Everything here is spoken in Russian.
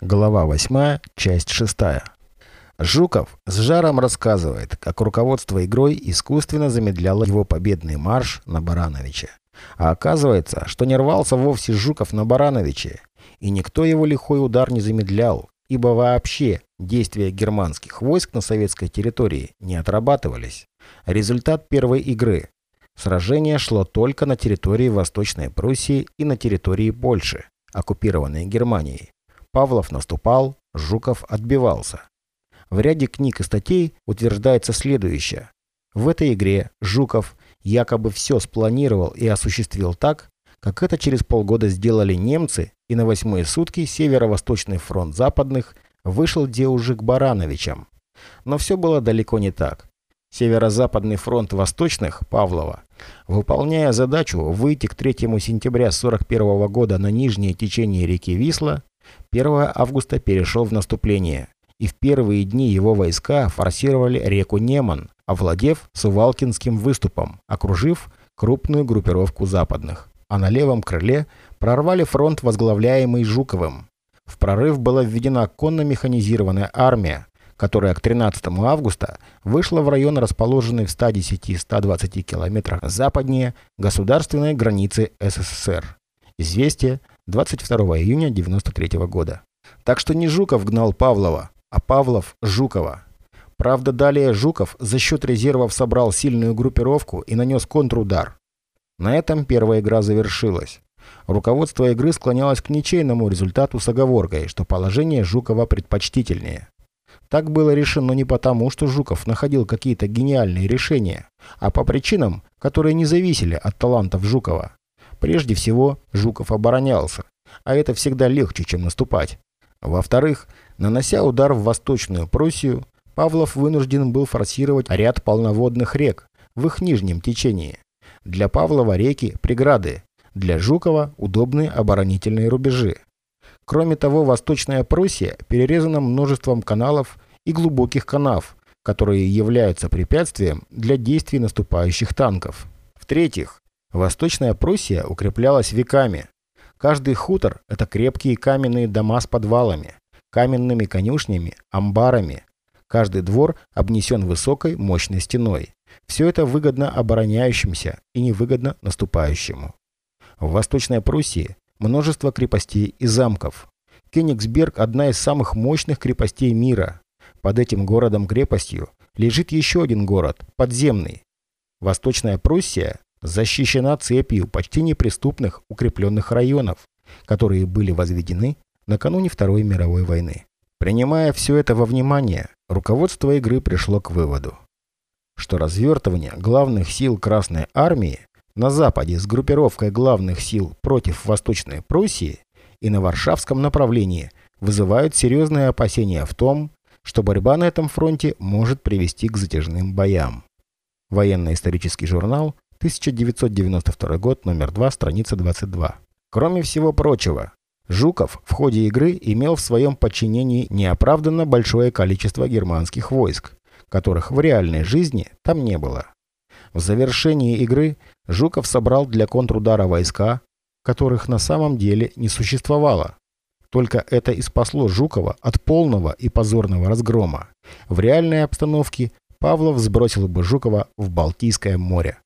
Глава 8, часть 6. Жуков с жаром рассказывает, как руководство игрой искусственно замедляло его победный марш на Барановиче. А оказывается, что не рвался вовсе Жуков на Барановиче, и никто его лихой удар не замедлял, ибо вообще действия германских войск на советской территории не отрабатывались. Результат первой игры. Сражение шло только на территории Восточной Пруссии и на территории Польши, оккупированной Германией. Павлов наступал, Жуков отбивался. В ряде книг и статей утверждается следующее. В этой игре Жуков якобы все спланировал и осуществил так, как это через полгода сделали немцы, и на восьмые сутки Северо-Восточный фронт западных вышел где уже к Барановичам. Но все было далеко не так. Северо-Западный фронт Восточных, Павлова, выполняя задачу выйти к 3 сентября 1941 года на нижнее течение реки Висла, 1 августа перешел в наступление, и в первые дни его войска форсировали реку Неман, овладев Сувалкинским выступом, окружив крупную группировку западных, а на левом крыле прорвали фронт, возглавляемый Жуковым. В прорыв была введена конно-механизированная армия, которая к 13 августа вышла в район, расположенный в 110-120 километрах западнее государственной границы СССР. Известие 22 июня 1993 года. Так что не Жуков гнал Павлова, а Павлов – Жукова. Правда, далее Жуков за счет резервов собрал сильную группировку и нанес контрудар. На этом первая игра завершилась. Руководство игры склонялось к ничейному результату с оговоркой, что положение Жукова предпочтительнее. Так было решено не потому, что Жуков находил какие-то гениальные решения, а по причинам, которые не зависели от талантов Жукова. Прежде всего, Жуков оборонялся, а это всегда легче, чем наступать. Во-вторых, нанося удар в Восточную Пруссию, Павлов вынужден был форсировать ряд полноводных рек в их нижнем течении. Для Павлова реки – преграды, для Жукова – удобные оборонительные рубежи. Кроме того, Восточная Пруссия перерезана множеством каналов и глубоких канав, которые являются препятствием для действий наступающих танков. В-третьих, Восточная Пруссия укреплялась веками. Каждый хутор – это крепкие каменные дома с подвалами, каменными конюшнями, амбарами. Каждый двор обнесен высокой мощной стеной. Все это выгодно обороняющимся и невыгодно наступающему. В Восточной Пруссии множество крепостей и замков. Кенигсберг – одна из самых мощных крепостей мира. Под этим городом-крепостью лежит еще один город – подземный. Восточная Пруссия защищена цепью почти неприступных укрепленных районов, которые были возведены накануне Второй мировой войны. Принимая все это во внимание, руководство игры пришло к выводу, что развертывание главных сил Красной Армии на Западе с группировкой главных сил против Восточной Пруссии и на Варшавском направлении вызывают серьезные опасения в том, что борьба на этом фронте может привести к затяжным боям. Военно-исторический журнал 1992 год, номер 2, страница 22. Кроме всего прочего, Жуков в ходе игры имел в своем подчинении неоправданно большое количество германских войск, которых в реальной жизни там не было. В завершении игры Жуков собрал для контрудара войска, которых на самом деле не существовало. Только это и спасло Жукова от полного и позорного разгрома. В реальной обстановке Павлов сбросил бы Жукова в Балтийское море.